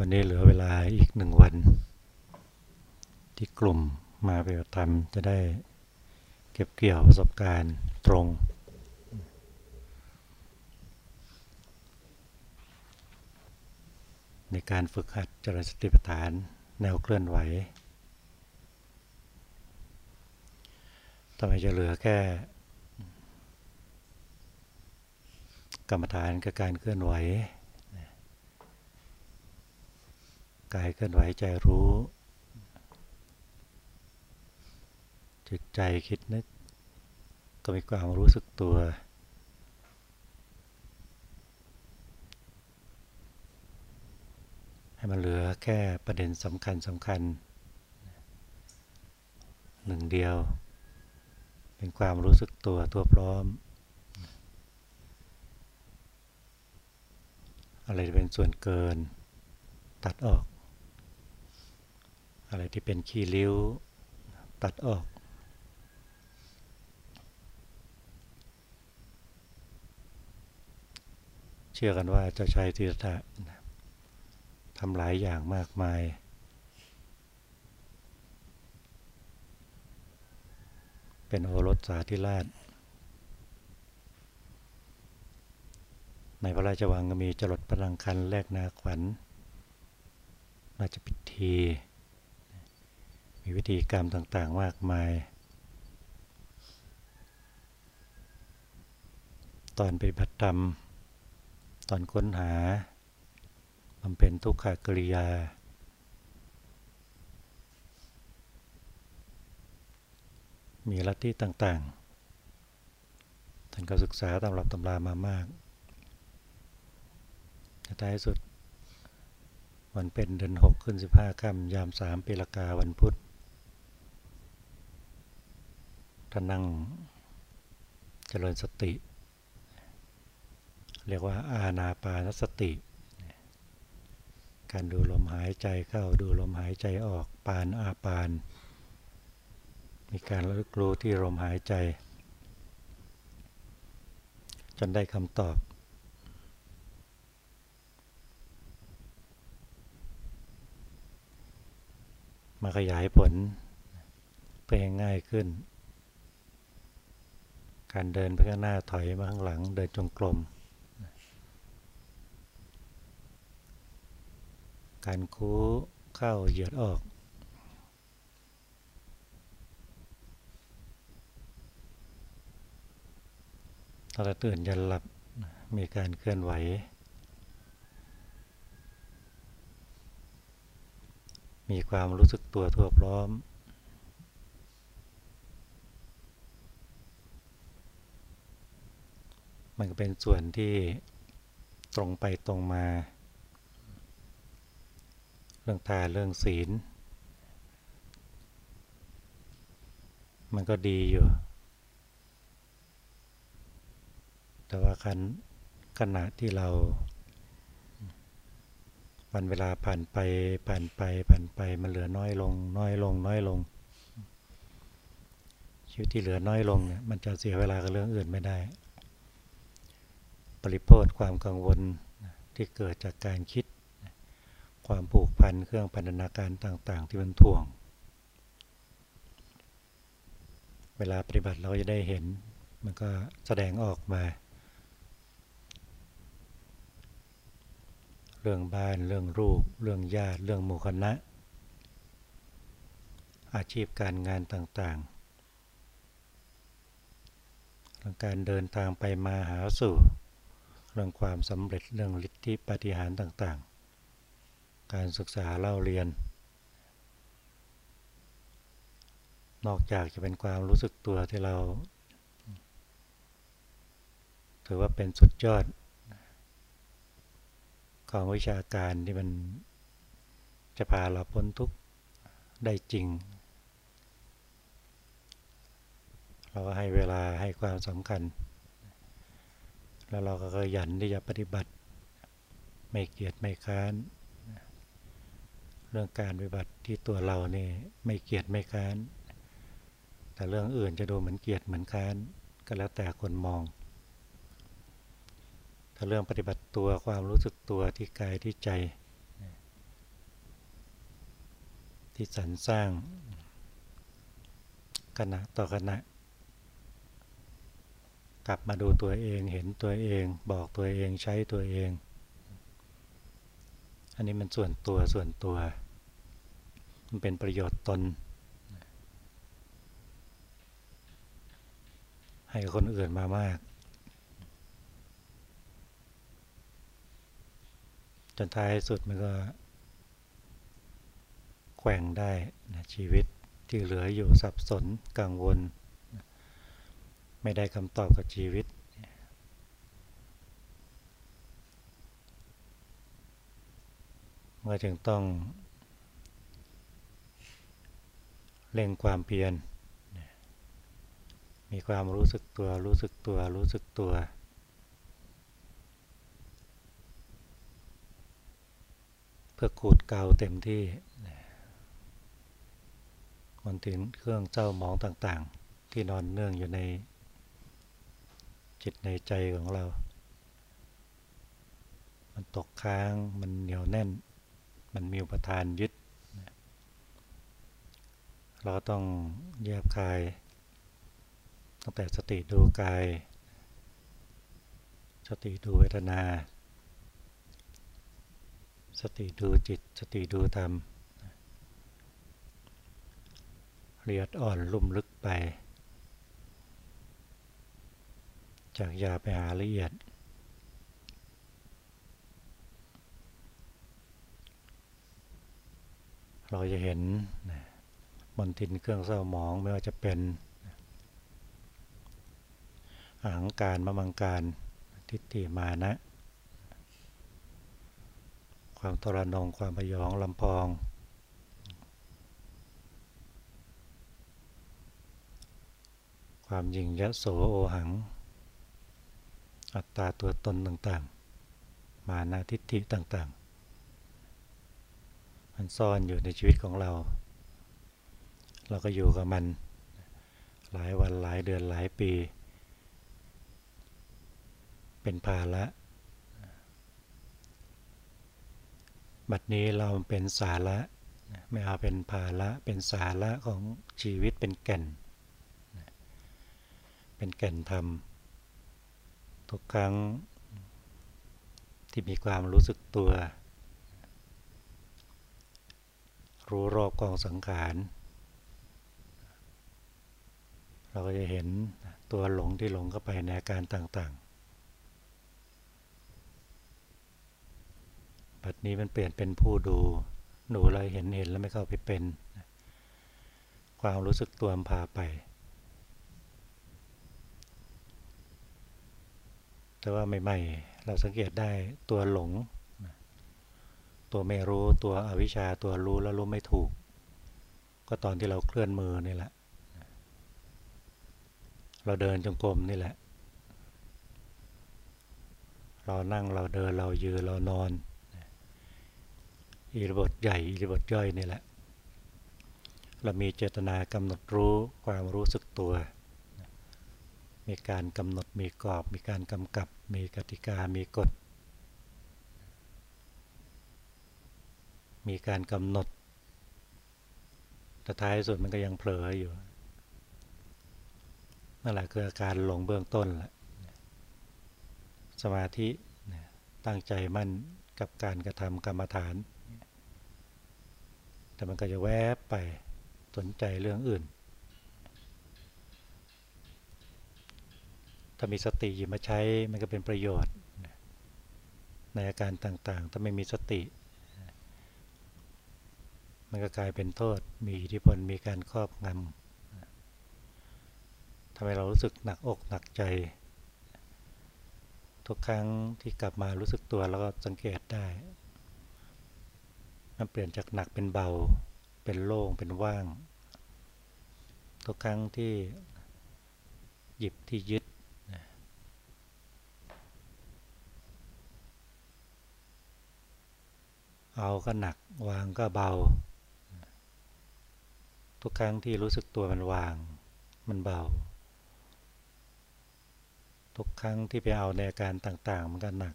วันนี้เหลือเวลาอีกหนึ่งวัน ที่กลุ่มมาปฏิบัติธรรมจะได้เก็บเกี่ยวประสบการณ์ตรง ในการฝึกหัดจริญสติปัฏฐานแนวเคลื่อนไหวทำไมจะเหลือแค่ กรรมฐานกับการเคลื่อนไหว กายเคลื่อนไหวใจรู้ จิตใจคิดนึก ก็มีความรู้สึกตัว ให้มันเหลือแค่ประเด็นสำคัญสำคัญหนึ่งเดียว เป็นความรู้สึกตัวตัวพร้อม อะไรจะเป็นส่วนเกิน ตัดออก อะไรที่เป็นขี้ริ้วตัดออก เชื่อกันว่าเจ้าชายธีรธะทำหลายอย่างมากมาย เป็นโอรสสาธิราช ในพระราชวังก็มีจรดประดังคันแลกนาขวัญราชพิธี มีวิธีกรรมต่างๆมากมาย ตอนปฏิบัติธรรม ตอนค้นหาบำเพ็ญทุกขกริยา มีลัทธิต่างๆ ท่านก็ศึกษาตำรับตำรามามากท้ายสุดวันเป็นเดือนหกขึ้นสิบห้าค่ำยามสามปีละกาวันพุธ ท่านนั่งเจริญสติ เรียกว่าอาณาปานสติ การดูลมหายใจเข้าดูลมหายใจออกปานอาปาน มีการระลึกรู้ที่ลมหายใจ จนได้คำตอบ มาขยายผลเพื่อให้ง่ายขึ้น การเดินไปข้างหน้าถอยมาข้างหลังเดินจงกรมการคู้เข้าเหยียดออกถ้าเราตื่นยันหลับมีการเคลื่อนไหว มีความรู้สึกตัวทั่วพร้อม มันก็เป็นส่วนที่ตรงไปตรงมา เรื่องทานเรื่องศีล มันก็ดีอยู่ แต่ว่าคันขณะที่เรา วันเวลาผ่านไปผ่านไปผ่านไปมันเหลือน้อยลง น้อยลง น้อยลง ชีวิตที่เหลือน้อยลงเนี่ยมันจะเสียเวลากับเรื่องอื่นไม่ได้ ริโภคความกังวลที่เกิดจากการคิด ความผูกพันเครื่องพันธนาการต่าง ๆ ที่มันถ่วง เวลาปฏิบัติเราจะได้เห็น มันก็แสดงออกมา เรื่องบ้านเรื่องรูป เรื่องญาติ เรื่องหมู่คณะ อาชีพการงานต่างๆการเดินทางไปมาหาสู่ รื่องความสำเร็จเรื่องฤทธิปฏิหารต่างๆ การศึกษาเล่าเรียน นอกจากจะเป็นความรู้สึกตัวที่เรา ถือว่าเป็นสุดยอด ของวิชาการที่มันจะพาเราพ้นทุกข์ได้จริง เราก็ให้เวลาให้ความสำคัญ แล้วเราก็ขยันที่จะปฏิบัติ ไม่เกียจไม่ค้าน เรื่องการปฏิบัติที่ตัวเราเนี่ไม่เกียจไม่ค้าน แต่เรื่องอื่นจะดูเหมือนเกียจเหมือนค้าน ก็แล้วแต่คนมอง ถ้าเรื่องปฏิบัติตัวความรู้สึกตัวที่กายที่ใจ ที่สรรสร้างขณะต่อขณะ กลับมาดูตัวเองเห็นตัวเอง บอกตัวเองใช้ตัวเอง อันนี้มันส่วนตัวส่วนตัว มันเป็นประโยชน์ตน ให้คนอื่นมามาก จนท้ายสุดมันก็แกว่งได้นะชีวิตที่เหลืออยู่สับสนกังวล ไม่ได้คำตอบกับชีวิต เมื่อจึงต้องเร่งความเพียร มีความรู้สึกตัว รู้สึกตัว รู้สึกตัว เพื่อขูดเกาเต็มที่มันถึงเครื่องเจ้าหมองต่างๆ ที่นอนเนื่องอยู่ใน จิตในใจของเรา มันตกค้างมันเหนียวแน่น มันมีอุปทานยึด เราต้องแยบคาย ตั้งแต่สติดูกาย สติดูเวทนา สติดูจิต สติดูธรรมละเอียดอ่อนลุ่มลึกไป จากยาไปหาละเอียด เราจะเห็นมนทินเครื่องเศร้าหมองไม่ว่าจะเป็นอาหังการมะมังการทิฏฐิมานะ ความทรนงความพยองลำพอง ความยิงยะโสโอหัง อัตตาตัวตนต่างๆ มานาทิฏฐิต่างๆ มันซ่อนอยู่ในชีวิตของเรา เราก็อยู่กับมัน หลายวันหลายเดือนหลายปี เป็นภาระบัดนี้เราเป็นสาระไม่เอาเป็นภาระเป็นสาระของชีวิตเป็นแก่น เป็นแก่นธรรม ทุกครั้งที่มีความรู้สึกตัว รู้รอบกองสังขาร เราก็จะเห็นตัวหลงที่หลงเข้าไปในอาการต่างๆปัจนี้มันเปลี่ยนเป็นผู้ดู หนูเลยเห็นเห็นแล้วไม่เข้าไปเป็น ความรู้สึกตัวมพาไป แต่ว่าใหม่ๆ เราสังเกตได้ตัวหลง ตัวไม่รู้ตัวอวิชชาตัวรู้แล้วรู้ไม่ถูก ก็ตอนที่เราเคลื่อนมือนี่แหละ เราเดินจงกรมนี่แหละ เรานั่งเราเดินเรายืนเรานอนอิริบทใหญ่อิริบทย่อยนี่แหละ เรามีเจตนากำหนดรู้ความรู้สึกตัว มีการกำหนดมีกรอบ มีการกำกับ มีกติกา มีกฎ มีการกำหนด แต่ท้ายสุดมันก็ยังเผลออยู่ นั่นแหละคืออาการหลงเบื้องต้นแหละ สมาธิตั้งใจมั่นกับการกระทำกรรมฐาน แต่มันก็จะแวบไปสนใจเรื่องอื่น ถ้ามีสติหยิบมาใช้มันก็เป็นประโยชน์ ในอาการต่างๆ ถ้าไม่มีสติ มันก็กลายเป็นโทษ มีอิทธิพล มีการครอบงำทำให้เรารู้สึกหนักอกหนักใจ ทุกครั้งที่กลับมารู้สึกตัวแล้วก็สังเกตได้ มันเปลี่ยนจากหนักเป็นเบา เป็นโล่ง เป็นว่าง ทุกครั้งที่หยิบที่ยึด เอาก็หนัก วางก็เบา ทุกครั้งที่รู้สึกตัวมันวาง มันเบา ทุกครั้งที่ไปเอาในอาการต่าง ๆ มันก็หนัก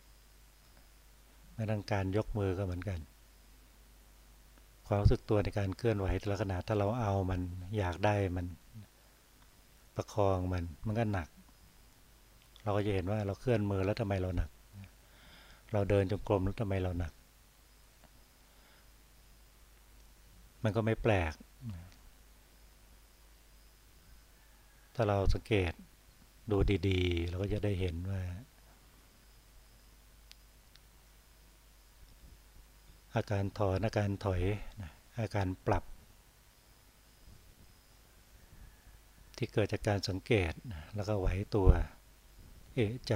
แม้ทั้งการยกมือก็เหมือนกัน ความรู้สึกตัวในการเคลื่อนไหวแต่ละขณะถ้าเราเอามันอยากได้มัน ประคองมัน มันก็หนัก เราก็จะเห็นว่าเราเคลื่อนมือแล้วทำไมเราหนัก เราเดินจงกรมแล้วทำไมเราหนัก มันก็ไม่แปลก ถ้าเราสังเกตดูดี ๆ เราก็จะได้เห็นว่า อาการถอนอาการถอยอาการปรับ ที่เกิดจากการสังเกตแล้วก็ไหวตัว เอะใจ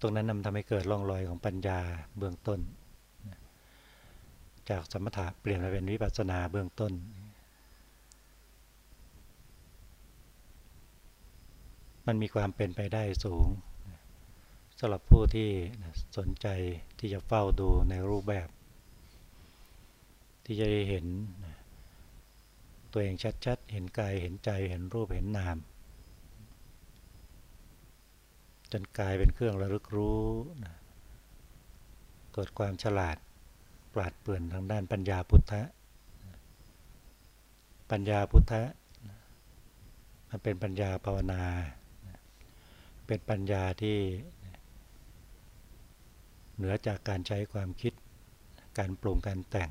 ตรงนั้นนำทำให้เกิดร่องรอยของปัญญาเบื้องต้น จากสมถะเปลี่ยนมาเป็นวิปัสสนาเบื้องต้น มันมีความเป็นไปได้สูงสำหรับผู้ที่สนใจที่จะเฝ้าดูในรูปแบบ ที่จะได้เห็น ตัวเองชัดๆ เห็นกายเห็นใจเห็นรูปเห็นนาม จนกายเป็นเครื่องระลึกรู้ เกิดความฉลาด ปราดเปรื่องทางด้านปัญญาพุทธะ ปัญญาพุทธะมันเป็นปัญญาภาวนา เป็นปัญญาที่เหนือจากการใช้ความคิด การปรุงการแต่ง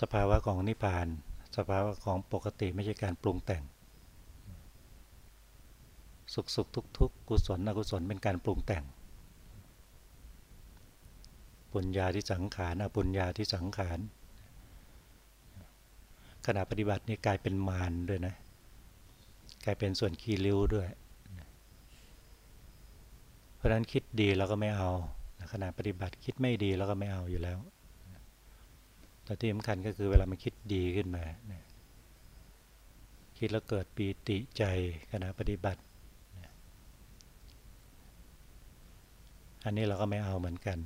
สภาวะของนิพพาน สภาวะของปกติไม่ใช่การปรุงแต่ง สุขสุขทุกทุกกุศลอกุศลเป็นการปรุงแต่ง ปุญญาที่สังขารอปุญญาที่สังขารขณะปฏิบัตินี่กลายเป็นมารด้วยนะ กลายเป็นส่วนขี้ริ้วด้วย เพราะฉะนั้นคิดดีเราก็ไม่เอาขณะปฏิบัติคิดไม่ดีเราก็ไม่เอาอยู่แล้วแต่ที่สำคัญก็คือเวลามันคิดดีขึ้นมาคิดแล้วเกิดปีติใจขณะปฏิบัติอันนี้เราก็ไม่เอาเหมือนกัน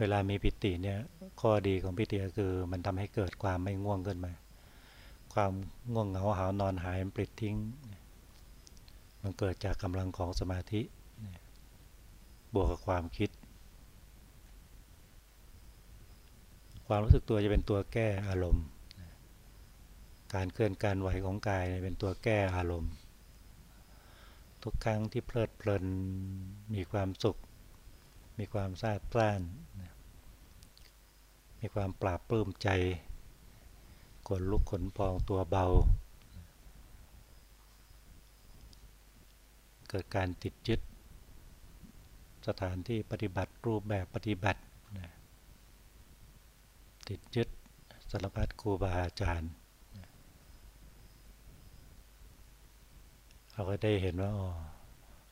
เวลามีปิติเนี่ยข้อดีของปิติก็คือมันทำให้เกิดความไม่ง่วงขึ้นมา ความง่วงเหงาหานอนหายมันปลิดทิ้ง มันเกิดจากกำลังของสมาธิ บวกกับความคิด ความรู้สึกตัวจะเป็นตัวแก้อารมณ์ การเคลื่อนการไหวของกายเป็นตัวแก้อารมณ์ ทุกครั้งที่เพลิดเพลินมีความสุข มีความซาบซ่าน มีความปราบปลื้มใจขนลุกขนพองตัวเบา เกิดการติดยึด สถานที่ปฏิบัติรูปแบบปฏิบัติ ติดยึดสารพัดครูบาอาจารย์เราก็ได้เห็นว่าอ๋อ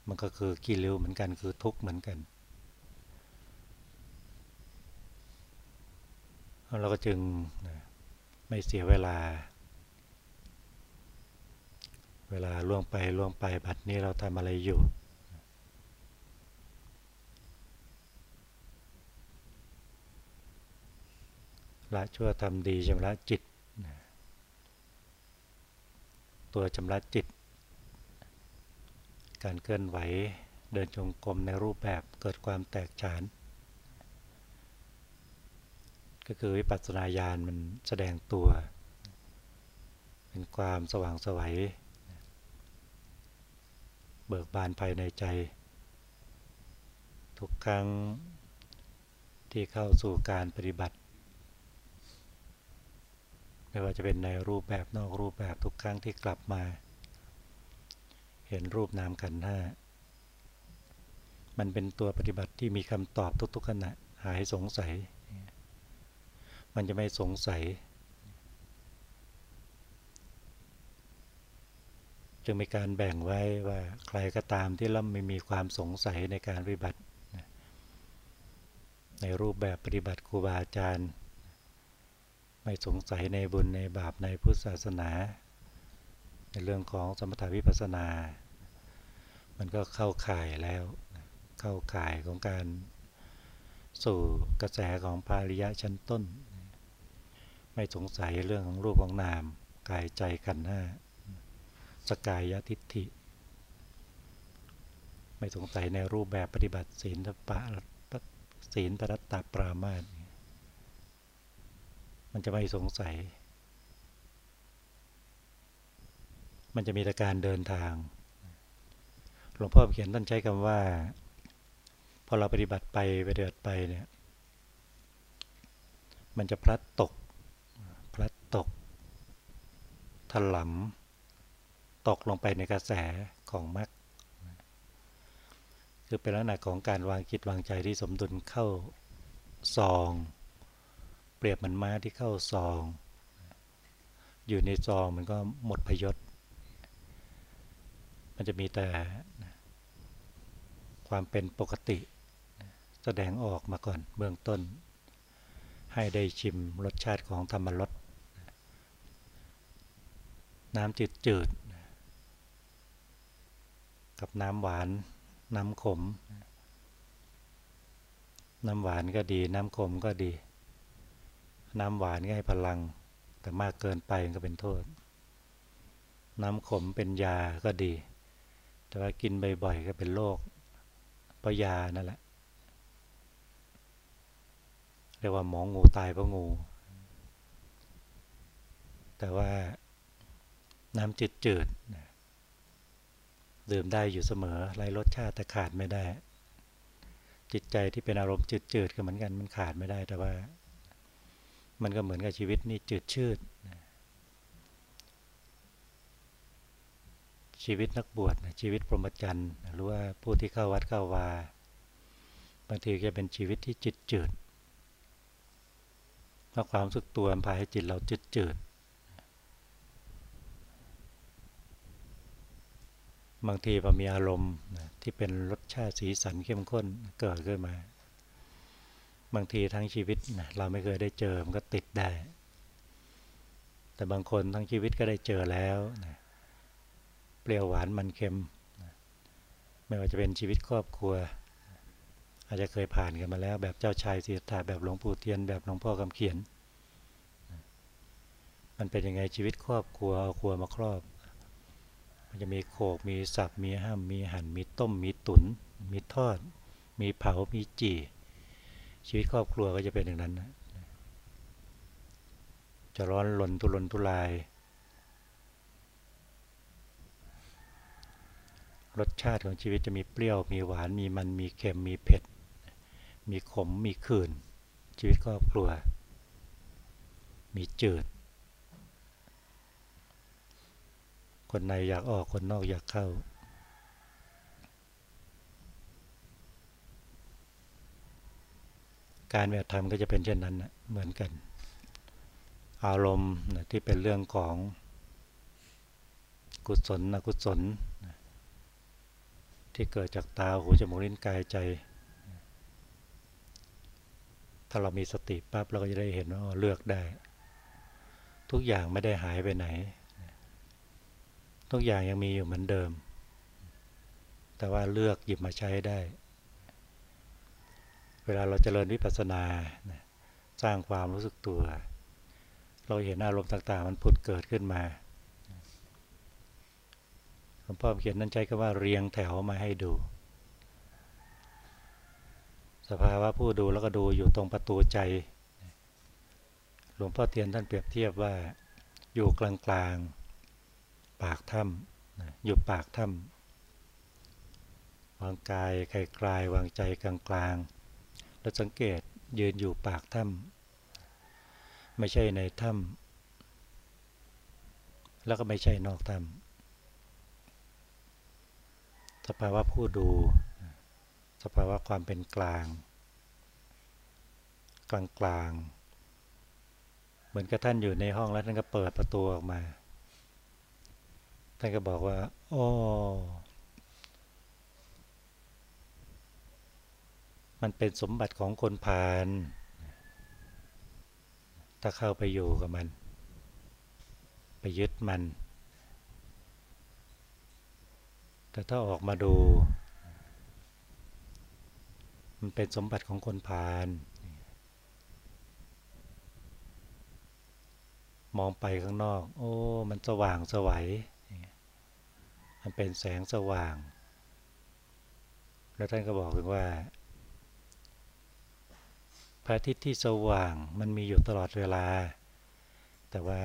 มันก็คือกิเลสเหมือนกันคือทุกข์เหมือนกัน เราก็จึงไม่เสียเวลา เวลาล่วงไปล่วงไปบัดนี้เราทำอะไรอยู่ ละชั่วทำดีชำระจิต ตัวชำระจิต การเคลื่อนไหวเดินจงกรมในรูปแบบเกิดความแตกฉาน ก็คือวิปัสสนาญาณมันแสดงตัว เป็นความสว่างสวัย เบิกบานภายในใจ ทุกครั้งที่เข้าสู่การปฏิบัติ ไม่ว่าจะเป็นในรูปแบบนอกรูปแบบทุกครั้งที่กลับมา เห็นรูปนามขันธ์ห้ามันเป็นตัวปฏิบัติที่มีคำตอบทุกๆขณะหายสงสัย มันจะไม่สงสัย จึงมีการแบ่งไว้ว่าใครก็ตามที่เราไม่มีความสงสัยในการปฏิบัติ ในรูปแบบปฏิบัติครูบาอาจารย์ ไม่สงสัยในบุญในบาปในพุทธศาสนา ในเรื่องของสมถวิปัสนา มันก็เข้าข่ายแล้วเข้าข่ายของการสู่กระแสของภาริยะชั้นต้น ไม่สงสัยเรื่องของรูปของนาม กายใจกันหน้าสกายทิฏฐิ ไม่สงสัยในรูปแบบปฏิบัติศีลปะศีลปรัตตปรามาสมันจะไม่สงสัย มันจะมีแต่การเดินทางหลวงพ่อเขียนท่านใช้คำว่า พอเราปฏิบัติไปไปเดือดไปเนี่ย มันจะพลัดตก พลัดตก ถลำตกลงไปในกระแสของมรรคคือเป็นลักษณะของการวางจิตวางใจที่สมดุลเข้าซอง เปรียบเหมันม้าที่เข้าซอง อยู่ในซองมันก็หมดพยศ มันจะมีแต่ความเป็นปกติ แสดงออกมาก่อนเบื้องต้น ให้ได้ชิมรสชาติของธรรมรส น้ำจืดจืดกับน้ำหวาน น้ำขม น้ำหวานก็ดี น้ำขมก็ดี น้ำหวานก็ให้พลัง แต่มากเกินไปก็เป็นโทษ น้ำขมเป็นยาก็ดี แต่ว่ากินบ่อยๆก็เป็นโรคเพราะยานั่นแหละเรียกว่าหมองูตายเพราะงู แต่ว่า น้ำจืดๆดื่มได้อยู่เสมอไรรสชาติแต่ขาดไม่ได้ จิตใจที่เป็นอารมณ์จืดๆก็เหมือนกันมันขาดไม่ได้แต่ว่า มันก็เหมือนกับชีวิตนี่จืดชืดชีวิตนักบวชชีวิตพรหมจรรย์หรือว่าผู้ที่เข้าวัดเข้าวาบางทีจะเป็นชีวิตที่จิตจืดเพราะความสึกตัวพาให้จิตเราจืดจืด บางทีพอมีอารมณ์ที่เป็นรสชาติสีสันเข้มข้นเกิดขึ้นมา บางทีทั้งชีวิตเราไม่เคยได้เจอมันก็ติดได้ แต่บางคนทั้งชีวิตก็ได้เจอแล้วเปรี้ยวหวานมันเค็ม ไม่ว่าจะเป็นชีวิตครอบครัว อาจจะเคยผ่านกันมาแล้ว แบบเจ้าชายสีธาแบบหลวงปู่เทียนแบบหลวงพ่อคำเขียน มันเป็นยังไงชีวิตครอบครัวเอาครัวมาครอบ มันจะมีโขก มีสับ มีห้าม มีหั่น มีต้ม มีตุน มีทอด มีเผา มีจี่ ชีวิตครอบครัวก็จะเป็นอย่างนั้นนะจะร้อนหล่นทุรนทุราย รสชาติของชีวิตจะมีเปรี้ยว มีหวาน มีมัน มีเค็ม มีเผ็ด มีขม มีขื่น ชีวิตครอบครัว มีจืด คนในอยากออกคนนอกอยากเข้า การแบบธรรมก็จะเป็นเช่นนั้นนะเหมือนกัน อารมณ์นะที่เป็นเรื่องของกุศลนะกุศลนะที่เกิดจากตาหูจมูกลิ้นกายใจ ถ้าเรามีสติปั๊บเราก็จะได้เห็นว่าเลือกได้ ทุกอย่างไม่ได้หายไปไหน ทุกอย่างยังมีอยู่เหมือนเดิม แต่ว่าเลือกหยิบมาใช้ได้ เวลาเราจเจริญวิปัสสนาสร้างความรู้สึกตัว เราเห็นอารมณ์ต่าง ๆ มันผุดเกิดขึ้นมาหลวงพ่อเขียนนั่นใจก็ว่าเรียงแถวมาให้ดู สภาวะผู้ดูแล้วก็ดูอยู่ตรงประตูใจหลวงพ่อเทียนท่านเปรียบเทียบว่าอยู่กลางๆ ปากถ้ำอยู่ปากถ้ำวางกายไกลกลายวางใจกลางกลางแล้วสังเกตยืนอยู่ปากถ้ำไม่ใช่ในถ้ำแล้วก็ไม่ใช่นอกถ้ำสภาวะผู้ดู สภาวะความเป็นกลาง กลางกลางเหมือนกับท่านอยู่ในห้องแล้วท่านก็เปิดประตูออกมา ท่านก็บอกว่าอ๋อมันเป็นสมบัติของคนพาลถ้าเข้าไปอยู่กับมัน ไปยึดมัน แต่ถ้าออกมาดู มันเป็นสมบัติของคนพาลมองไปข้างนอก โอ้ มันสว่างสวัย มันเป็นแสงสว่าง แล้วท่านก็บอกถึงว่าพระอาทิตย์ที่สว่างมันมีอยู่ตลอดเวลา แต่ว่า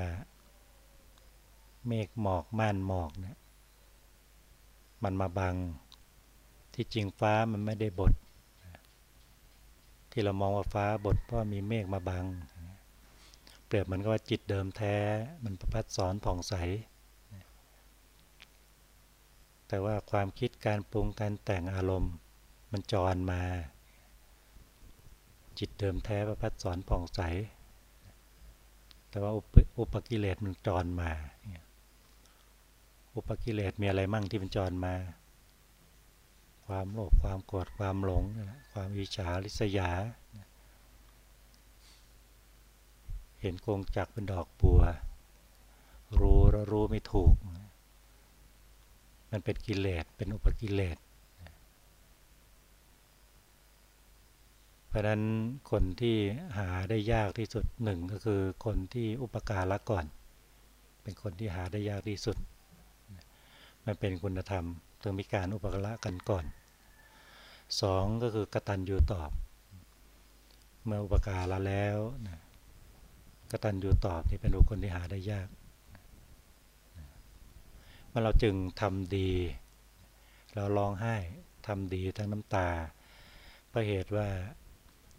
เมฆหมอกม่านหมอกเนี่ยมันมาบังที่จริงฟ้ามันไม่ได้บดที่เรามองว่าฟ้าบดเพราะมีเมฆมาบัง เปรียบเหมือนกับว่าจิตเดิมแท้ มันประพัดสอนผ่องใส แต่ว่าความคิดการปรุงการแต่งอารมณ์ มันจรมา จิตเดิมแท้ประพัดสอนผ่องใส แต่ว่าอุปกิเลสมันจรมา อุปกิเลสมีอะไรมั่งที่มันจรมา ความโลภความโกรธความหลง ความอิจฉาริษยา เห็นกงจักเป็นดอกบัว รู้แล้วรู้ไม่ถูก มันเป็นกิเลสเป็นอุปกิเลสเพราะนั้นคนที่หาได้ยากที่สุดหนึ่งก็คือคนที่อุปการละก่อน เป็นคนที่หาได้ยากที่สุด มันเป็นคุณธรรมต้องมีการอุปการะกันก่อนสองก็คือกตัญญูตอบ เมื่ออุปการะแล้วนะกตัญญูตอบนี่เป็นบุคคลที่หาได้ยาก มื่อเราจึงทำดี เราร้องไห้ทำดีทั้งน้ำตาเพราะเหตุว่า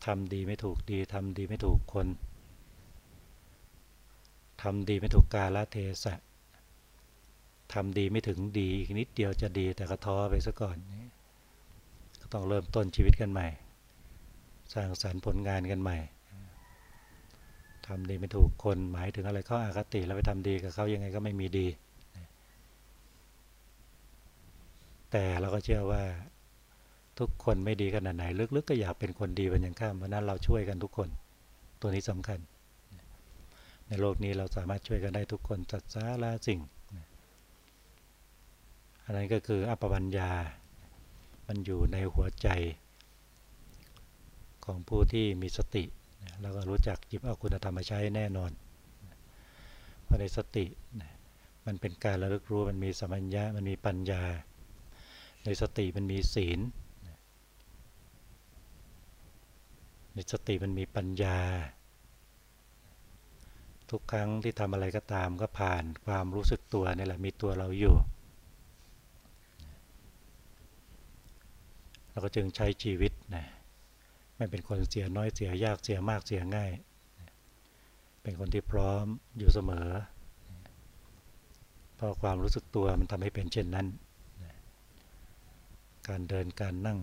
ทำดีไม่ถูกดีทำดีไม่ถูกคนทำดีไม่ถูกกาลเทศะทำดีไม่ถึงดีอีกนิดเดียวจะดีแต่ก็ท้อไปซะก่อนก็ต้องเริ่มต้นชีวิตกันใหม่ สร้างสรรค์ผลงานกันใหม่ทำดีไม่ถูกคนหมายถึงอะไรเขาอาคติแล้วไปทำดีกับเขายังไงก็ไม่มีดี แต่เราก็เชื่อว่าทุกคนไม่ดีขนาดไหน ลึกๆก็อยากเป็นคนดีวันอยังข้ามเพราะนั้นเราช่วยกันทุกคน ตัวนี้สำคัญ ในโลกนี้เราสามารถช่วยกันได้ทุกคนจัดสาราสิ่งอันนั้นก็คืออัปปัญญา มันอยู่ในหัวใจของผู้ที่มีสติ แล้วก็รู้จักจิบเอาคุณธรรมมาใช้แน่นอน เพราะในสติ มันเป็นการระลึกรู้ มันมีสัมัญญา มันมีปัญญา ในสติมันมีศีล ในสติมันมีปัญญา ทุกครั้งที่ทำอะไรก็ตามก็ผ่านความรู้สึกตัวนี่แหละมีตัวเราอยู่เราก็จึงใช้ชีวิตนะไม่เป็นคนเสียน้อยเสียยากเสียมากเสียง่าย เป็นคนที่พร้อมอยู่เสมอ เพราะความรู้สึกตัวมันทำให้เป็นเช่นนั้น การเดินการนั่ง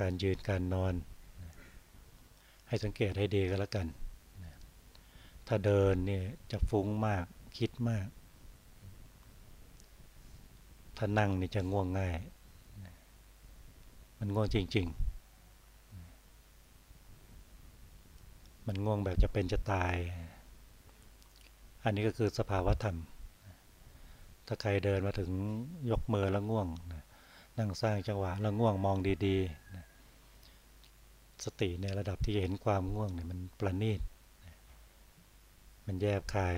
การยืนการนอน ให้สังเกตให้ดีก็แล้วกัน ถ้าเดินเนี่ยจะฟุ้งมากคิดมาก ถ้านั่งนี่จะง่วงง่าย มันง่วงจริง ๆ มันง่วงแบบจะเป็นจะตาย อันนี้ก็คือสภาวะธรรมถ้าใครเดินมาถึงยกมือแล้วง่วงนั่ นั่งสร้างจังหวะแล้วง่วงมองดีๆสติในระดับที่เห็นความง่วงเนี่ยมันประณีตมันแยบคาย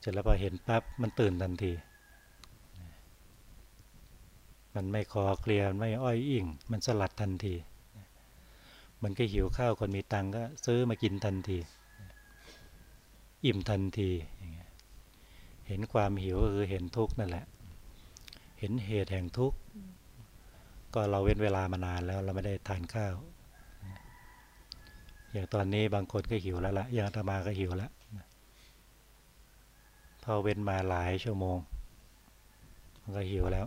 เสร็จแล้วพอเห็นปั๊บมันตื่นทันที มันไม่คอเคลียร์ไม่อ้อยอิ่ง มันสลัดทันที มันก็หิวข้าวคนมีตังก็ซื้อมากินทันที อิ่มทันทีเห็นความหิวก็คือเห็นทุกข์นั่นแหละ ห็นเหตุแห่งทุกข์ ก็เราเว้นเวลามานานแล้วเราไม่ได้ทานข้าว อย่างตอนนี้บางคนก็หิวแล้วละอย่างธรรมาก็หิวแล้วพอเว้นมาหลายชั่วโมง มันก็หิวแล้ว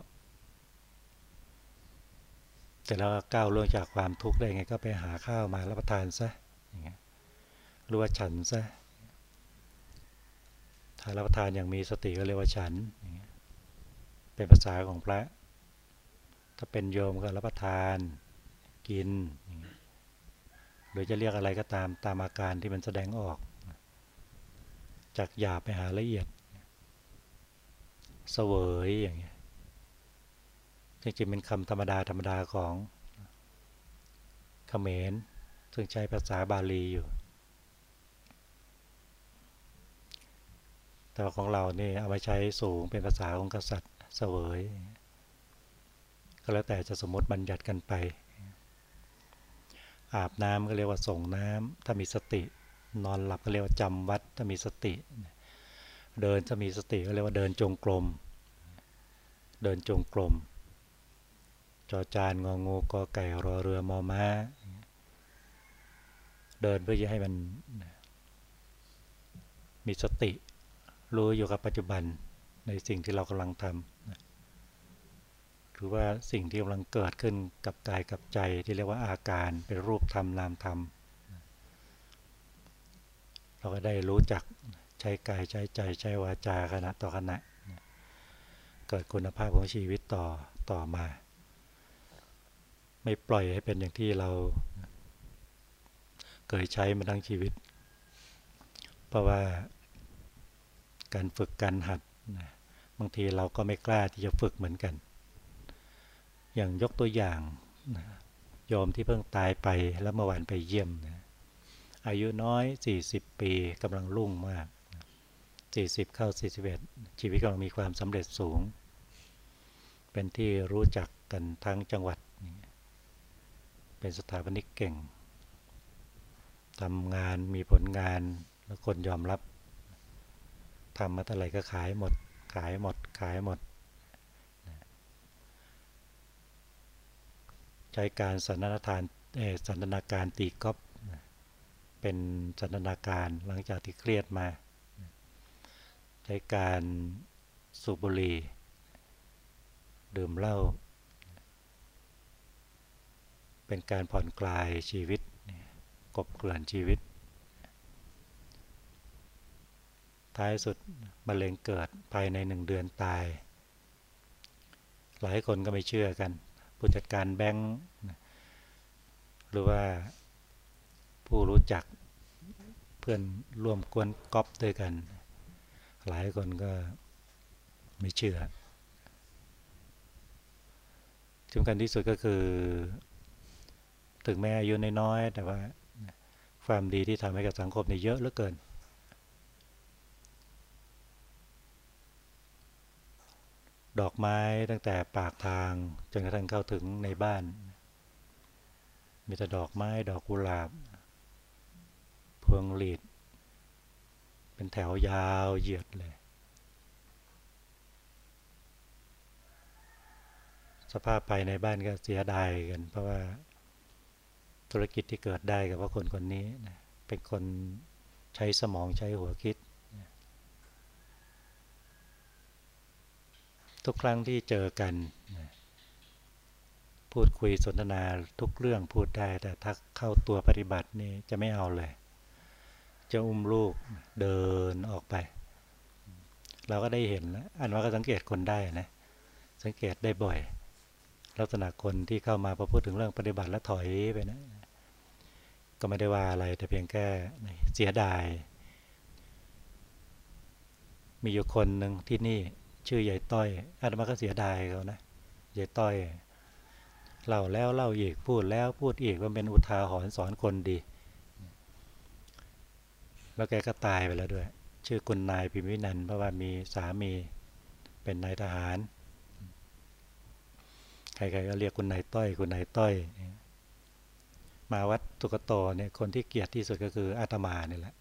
แต่เราก้าวล่วงจากความทุกข์ได้ไงก็ไปหาข้าวมารับประทานซะอย่างเงี้ยรู้ว่าฉันซะถ้ารับประทานอย่างมีสติก็เรียกว่าฉันอย่างเงี้ย เป็นภาษาของพระ ถ้าเป็นโยมก็รับประทานกินอย่างเงี้ยหรือจะเรียกอะไรก็ตามตามอาการที่มันแสดงออก จากหยาบไปหาละเอียด เสวยอย่างเงี้ยจริงๆเป็นคำธรรมดาธรรมดาของเขมรซึ่งใช้ภาษาบาลีอยู่ แต่ของเราเนี่เอามาใช้สูงเป็นภาษาของกษัตริย์ เสวย ก็แล้วแต่จะสมมติบัญญัติกันไป อาบน้ำก็เรียกว่าส่งน้ำถ้ามีสติ นอนหลับก็เรียกว่าจำวัด ถ้ามีสติ เดินถ้ามีสติก็เรียกว่าเดินจงกรม เดินจงกรม จอจานงองูกอไก่รอเรือมอม้า เดินเพื่อจะให้มันมีสติรู้อยู่กับปัจจุบันในสิ่งที่เรากำลังทำ รือว่าสิ่งที่กำลังเกิดขึ้นกับกายกับใจที่เรียกว่าอาการเป็นรูปธรรมนามธรรม เราก็ได้รู้จักใช้กายใช้ใจใช้วาจาขณะต่อขณะ เกิดคุณภาพของชีวิตต่อต่อมา ไม่ปล่อยให้เป็นอย่างที่เราเคยใช้มาทั้งชีวิต เพราะว่าการฝึกการหัดบางทีเราก็ไม่กล้าที่จะฝึกเหมือนกัน อย่างยกตัวอย่างนะยอมที่เพิ่งตายไปแล้วเมื่อวานไปเยี่ยมนะอายุน้อย 40 ปีกำลังรุ่งมาก 40 เข้า 41 ชีวิตกำลังมีความสำเร็จสูง เป็นที่รู้จักกันทั้งจังหวัด เป็นสถาปนิกเก่งทำงานมีผลงานแล้วคนยอมรับทำมาเท่าไหร่ก็ขายหมด ขายหมด ขายหมด ช้การสันนาทานสันนาการตีก๊อปเป็นสันนาการหลังจากที่เครียดมา ใช้การสูบบุหรี่ดื่มเหล้าเป็นการผ่อนคลายชีวิตกบเกลื่อนชีวิต ท้ายสุดมะเร็งเกิดภายในหนึ่งเดือนตาย หลายคนก็ไม่เชื่อกัน ผู้จัดการแบงค์หรือว่าผู้รู้จักเพื่อนร่วมกวนก๊อปด้วยกัน หลายคนก็ไม่เชื่อสำคัญที่สุดก็คือ ถึงแม้อายุน้อยๆแต่ว่าความดีที่ทำให้กับสังคมนี่เยอะเหลือเกิน ดอกไม้ตั้งแต่ปากทางจนกระทั่งเข้าถึงในบ้าน มีแต่ดอกไม้ดอกกุหลาบ พวงหลีด เป็นแถวยาวเหยียดเลย สภาพภายในบ้านก็เสียดายกัน เพราะว่าธุรกิจที่เกิดได้กับว่าคนคนนี้เป็นคนใช้สมองใช้หัวคิด ทุกครั้งที่เจอกัน พูดคุยสนทนาทุกเรื่องพูดได้แต่ถ้าเข้าตัวปฏิบัตินี่จะไม่เอาเลย จะอุ้มลูกเดินออกไป เราก็ได้เห็นแล้วอันว่าก็สังเกตคนได้นะ สังเกตได้บ่อย ลักษณะคนที่เข้ามาพอพูดถึงเรื่องปฏิบัติแล้วถอยไปนะ ก็ไม่ได้ว่าอะไรแต่เพียงแค่เสียดายมีอยู่คนหนึ่งที่นี่ ชื่อใหญ่ต้อยอาตมาก็เสียดายเขานะใหญ่ต้อยเล่าแล้วเล่าอีกพูดแล้วพูดอีกว่าเป็นอุทาหรณ์สอนคนดี แล้วแกก็ตายไปแล้วด้วย ชื่อคุณนายพิมวินันเพราะว่ามีสามีเป็นนายทหาร ใครๆก็เรียกคุณนายต้อย คุณนายต้อย มาวัดตุกโตเนี่ยคนที่เกลียดที่สุดก็คืออาตมาเนี่ยแหละ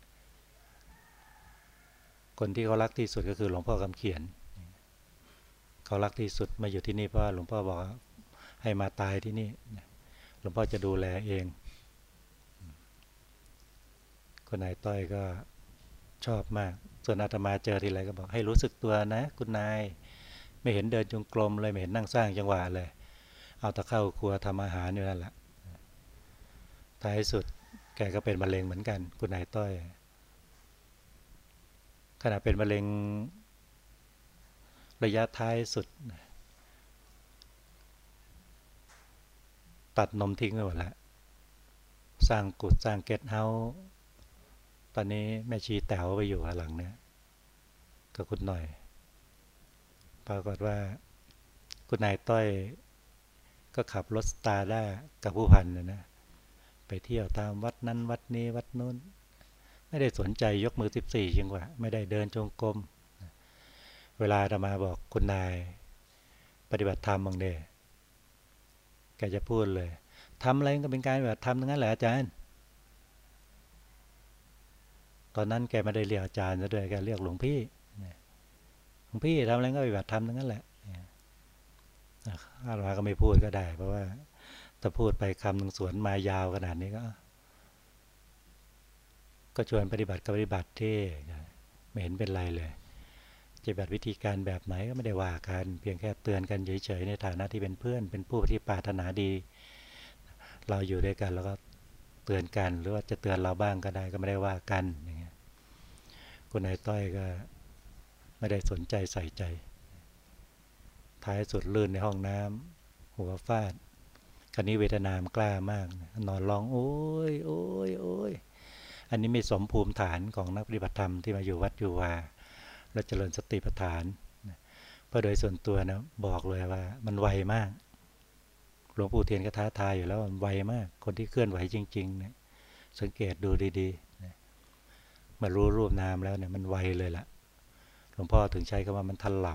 คนที่เขารักที่สุดก็คือหลวงพ่อคำเขียน เขารักที่สุดมาอยู่ที่นี่เพราะหลวงพ่อบอกให้มาตายที่นี่หลวงพ่อจะดูแลเอง คนนายต้อยก็ชอบมาก ส่วนอาตมาเจอทีไรก็บอกให้รู้สึกตัวนะ คุณนาย ไม่เห็นเดินจงกรมเลยไม่เห็นนั่งสร้างจังหวะเลย เอาตะเข้าครัวทำอาหารอยู่นั่นแหละท้ายสุดแกก็เป็นมะเร็งเหมือนกัน คุณนายต้อยขณะเป็นมะเร็ง ระยะท้ายสุด ตัดนมทิ้งไปหมดแล้ว สร้างกุดสร้างเกตเฮาตอนนี้แม่ชีแต๋วไปอยู่หลังเนี่ยก็คุณหน่อย ปรากฏว่าคุณนายต้อยก็ขับรถสตาร์ได้กับผู้พันนะนะไปเที่ยวตามวัดนั้นวัดนี้วัดนู้น ไม่ได้สนใจยกมือสิบสี่จังหวะไม่ได้เดินจงกรม เวลาธรรมาบอกคุณนาย ปฏิบัติธรรมบางเดแกจะพูดเลยทำอะไรก็เป็นการแบบทำทั้งนั้นแหละอาจารย์ ตอนนั้นแกไม่ได้เรียกอาจารย์ซะด้วยแกเรียกหลวงพี่หลวงพี่ทำอะไรก็ปฏิบัติทำทั้งนั้นแหละอาลาก็ไม่พูดก็ได้ เพราะว่าถ้าพูดไปคำหนึ่งสวนมายาวขนาดนี้ก็ ก็ชวนปฏิบัติกับปฏิบัติที่ไม่เห็นเป็นไรเลย จะแบบวิธีการแบบไหนก็ไม่ได้ว่ากัน เพียงแค่เตือนกันเฉยๆในฐานะที่เป็นเพื่อน เป็นผู้ที่ปรารถนาดี เราอยู่ด้วยกันแล้วก็เตือนกัน หรือว่าจะเตือนเราบ้างก็ได้ก็ไม่ได้ว่ากันอย่างเงี้ยคุณนายต้อยก็ไม่ได้สนใจใส่ใจ ท้ายสุดลื่นในห้องน้ำหัวฟาดครนี้เวทนามกล้ามาก นอนร้อง โอ้ยโอ้ยโอ้ยอันนี้ไม่สมภูมิฐานของนักปฏิบัติธรรมที่มาอยู่วัดอยู่ว่า และเจริญสติปัฏฐานเพราะโดยส่วนตัวนะบอกเลยว่า มันไวมากหลวงปู่เทียนก็ท้าทายอยู่แล้วมันไวมาก คนที่เคลื่อนไหวจริงๆเนี่ยสังเกตดูดีๆมารู้รูปนามแล้วเนี่ยมันไวเลยละ่ะหลวงพ่อถึงใช้คำว่ามันทันหล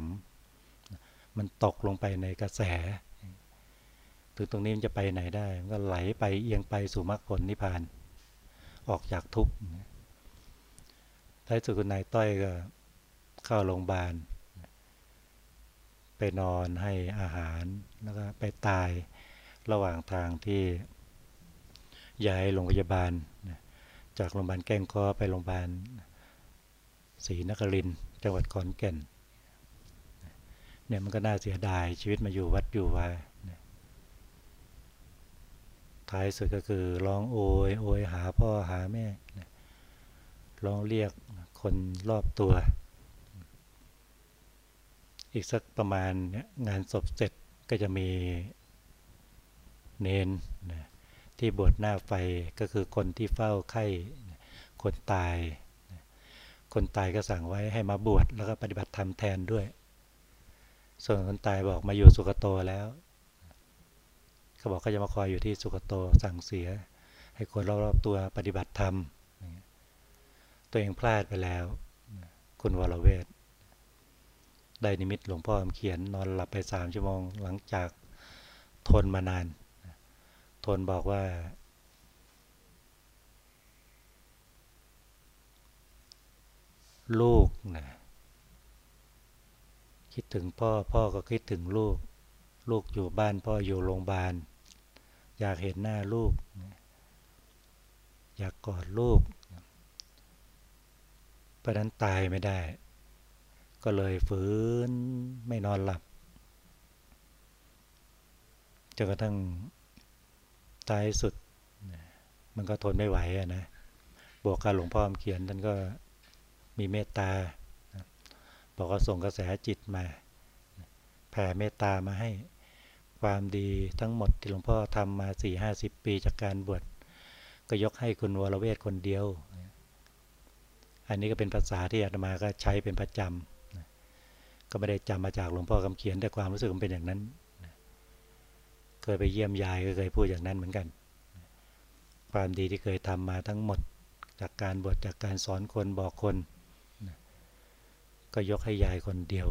ำมันตกลงไปในกระแส ถึงตรงนี้มันจะไปไหนได้ มันก็ไหลไปเอียงไปสู่มรรคผลนิพพาน ออกจากทุกข์ท้ายสุดคุณนายต้อยก็ เข้าโรงพยาบาล ไปนอนให้อาหารแล้วก็ไปตายระหว่างทางที่ย้ายโรงพยาบาล จากโรงพยาบาลแก้งคอไปโรงพยาบาลศรีนครินจังหวัดขอนแก่นเนี่ยมันก็น่าเสียดายชีวิตมาอยู่วัดอยู่วาท้ายสุดก็คือร้องโอยโอยหาพ่อหาแม่ร้องเรียกคนรอบตัว อีกสักประมาณงานศพเสร็จก็จะมีเนนนะที่บวชหน้าไฟก็คือคนที่เฝ้าไข้คนตาย คนตายก็สั่งไว้ให้มาบวชแล้วก็ปฏิบัติธรรมแทนด้วย ส่วนคนตายบอกมาอยู่สุกโตแล้วเขาบอกเขาจะมาคอยอยู่ที่สุกโตสั่งเสีย ให้คนรอบๆตัวปฏิบัติธรรม ตัวเองพลาดไปแล้ว คุณวรเวท ได้นิมิตหลวงพ่อเขียนนอนหลับไปสามชั่วโมง หลังจากทนมานาน ทนบอกว่า ลูกนะคิดถึงพ่อพ่อก็คิดถึงลูก ลูกอยู่บ้านพ่ออยู่โรงพยาบาล อยากเห็นหน้าลูก อยากกอดลูกเพราะนั้นตายไม่ได้ ก็เลยฝืนไม่นอนหลับจนกระทั่งตายสุด มันก็ทนไม่ไหวนะบวกกับหลวงพ่อเขียนท่านก็มีเมตตาบอกว่าส่งกระแสจิตมาแผ่เมตตามาให้ความดีทั้งหมดที่หลวงพ่อทำมาสี่ห้าสิบปีจากการบวชก็ยกให้คุณวรเวทคนเดียว อันนี้ก็เป็นภาษาที่อาตมาก็ใช้เป็นประจำ ก็ไม่ได้จำมาจากหลวงพ่อคำเขียนแต่ความรู้สึกมันเป็นอย่างนั้นเคยไปเยี่ยมยายก็เคยพูดอย่างนั้นเหมือนกัน ความดีที่เคยทำมาทั้งหมดจากการบวชจากการสอนคนบอกคน ก็ยกให้ยายคนเดียว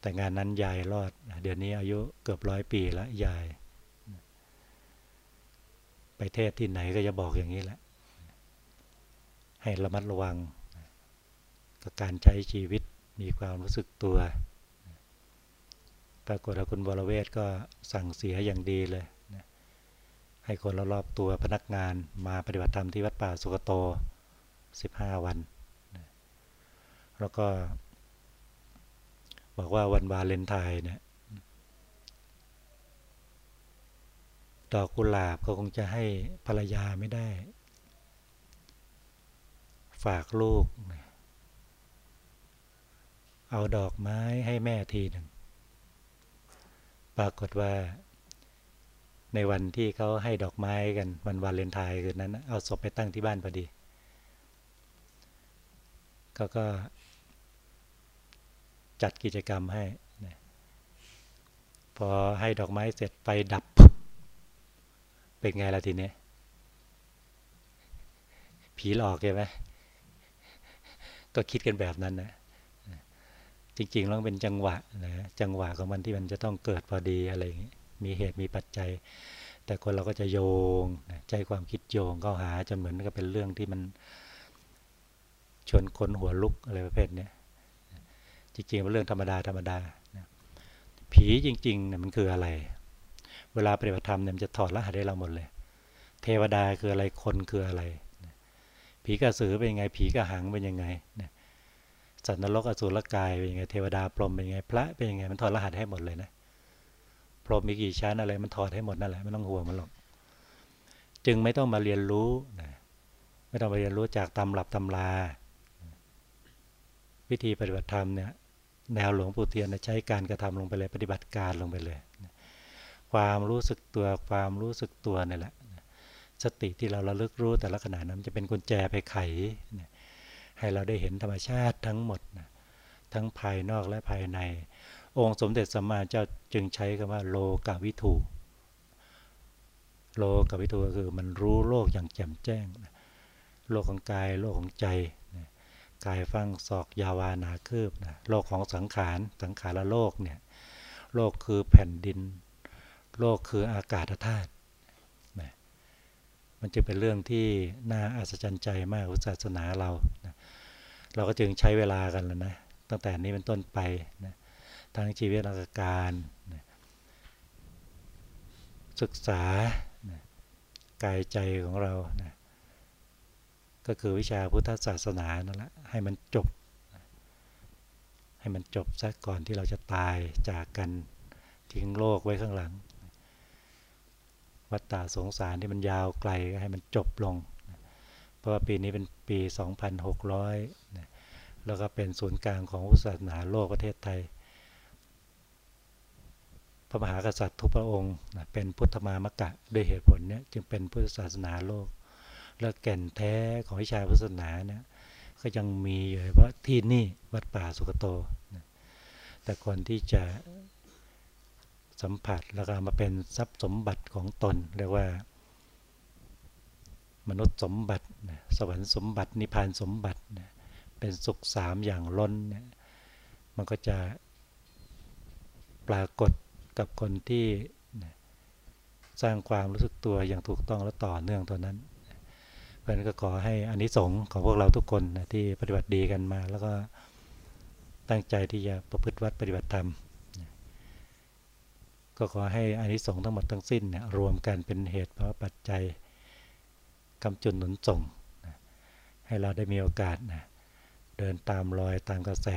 แต่งานนั้นยายรอด เดี๋ยวนี้อายุเกือบร้อยปีแล้วยาย ไปเทศที่ไหนก็จะบอกอย่างนี้แหละ ให้ระมัดระวังกับการใช้ชีวิต มีความรู้สึกตัว ปรากฏว่าคุณบรเวศก็สั่งเสียอย่างดีเลยนะให้คนรอบๆตัวพนักงานมาปฏิบัติธรรมที่วัดป่าสุกโต 15 วันนะแล้วก็ บอกว่าวันวาเลนไทน์เนี่ยดอกกุหลาบก็คงจะให้ภรรยาไม่ได้ ฝากลูกนะ เอาดอกไม้ให้แม่ทีหนึ่ง ปรากฏว่า ในวันที่เขาให้ดอกไม้กันวันวาเลนไทน์คืนนั้น เอาศพไปตั้งที่บ้านพอดีเขาก็จัดกิจกรรมให้ พอให้ดอกไม้เสร็จไฟดับ เป็นไงล่ะทีนี้ผีหลอกใช่ไหมก็คิดกันแบบนั้นนะ จริงๆแล้วเป็นจังหวะนะจังหวะของมันที่มันจะต้องเกิดพอดีอะไรอย่างนี้มีเหตุมีปัจจัย แต่คนเราก็จะโยงใจความคิดโยงก็หาจนเหมือนกับเป็นเรื่องที่มันชวนคนหัวลุกอะไรประเภทนี้จริงๆเป็นเรื่องธรรมดาธรรมดาผีจริงๆเนี่ยมันคืออะไร เวลาปฏิบัติธรรมเนี่ยมันจะถอดรหัสให้เราหมดเลย เทวดาคืออะไรคนคืออะไร ผีกระสือเป็นยังไง ผีกระหังเป็นยังไง สัตว์นรกอสุรกายเป็นยังไงเทวดาพรหมเป็นยังไง พระเป็นยังไงมันถอดรหัสให้หมดเลยนะพรหมมีกี่ชั้นอะไร มันถอดให้หมดนั่นแหละไม่ต้องห่วงมันหรอกจึงไม่ต้องมาเรียนรู้นะไม่ต้องมาเรียนรู้จากตำรับตำราวิธีปฏิบัติธรรมเนี่ยแนวหลวงปู่เทียนใช้การกระทำลงไปเลยปฏิบัติการลงไปเลย ความรู้สึกตัวความรู้สึกตัวนี่แหละสติที่เราระลึกรู้แต่ละขณะนั้นจะเป็นกุญแจไปไข ให้เราได้เห็นธรรมชาติทั้งหมดทั้งภายนอกและภายใน องค์สมเด็จสัมมาเจ้าจึงใช้คำว่าโลกาวิถูโลกาวิถูก็คือมันรู้โลกอย่างแจ่มแจ้งโลกของกายโลกของใจกายฟังศอกยาวานาคืบนะโลกของสังขารสังขารโลกเนี่ยโลกคือแผ่นดิน โลกคืออากาศธาตุมันจะเป็นเรื่องที่น่าอัศจรรย์ใจมากศาสนาเรานะ เราก็จึงใช้เวลากันแล้วนะตั้งแต่นี้เป็นต้นไปนะทั้งชีวิตราชการนะศึกษากายใจของเรานะก็คือวิชาพุทธศาสนานั่นแหละให้มันจบ ให้มันจบซะก่อนที่เราจะตายจากกันทิ้งโลกไว้ข้างหลัง วัฏฏะสงสารที่มันยาวไกลก็ให้มันจบลง เพราะว่าปีนี้เป็นปี 2,600แล้วก็เป็นศูนย์กลางของศาสนาโลกประเทศไทย พระมหากษัตริย์ทุกพระองค์เป็นพุทธมามกะด้วยเหตุผลนี้จึงเป็นพุทธศาสนาโลก และแก่นแท้ของวิชาพุทธศาสนาเนี่ยก็ยังมีอยู่เพราะที่นี่วัดป่าสุกโตนะแต่คนที่จะสัมผัสแล้วก็มาเป็นทรัพย์สมบัติของตนเรียกว่า มนุษย์สมบัติสวรรค์สมบัตินิพพานสมบัติเป็นสุขสามอย่างล้นเนี่ยมันก็จะปรากฏกับคนที่สร้างความรู้สึกตัวอย่างถูกต้องและต่อเนื่องตัวนั้นเพราะนั้นก็ขอให้อานิสงส์ของพวกเราทุกคนนะที่ปฏิบัติดีกันมา แล้วก็ตั้งใจที่จะประพฤติวัดปฏิบัติธรรม ก็ขอให้อานิสงส์ทั้งหมดทั้งสิ้นเนี่ยรวมกันเป็นเหตุเพราะปัจจัย กำจุนหนุนส่งนะให้เราได้มีโอกาสนะเดินตามรอยตามกระแส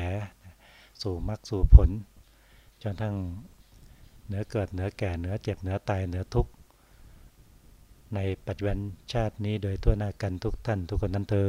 นะสู่มรรคสู่ผล จนทั้งเนื้อเกิดเนื้อแก่เนื้อเจ็บเนื้อตายเนื้อทุกข์ในปัจจุบันชาตินี้โดยทั่วหน้ากันทุกท่านทุกคนนั้นเตอ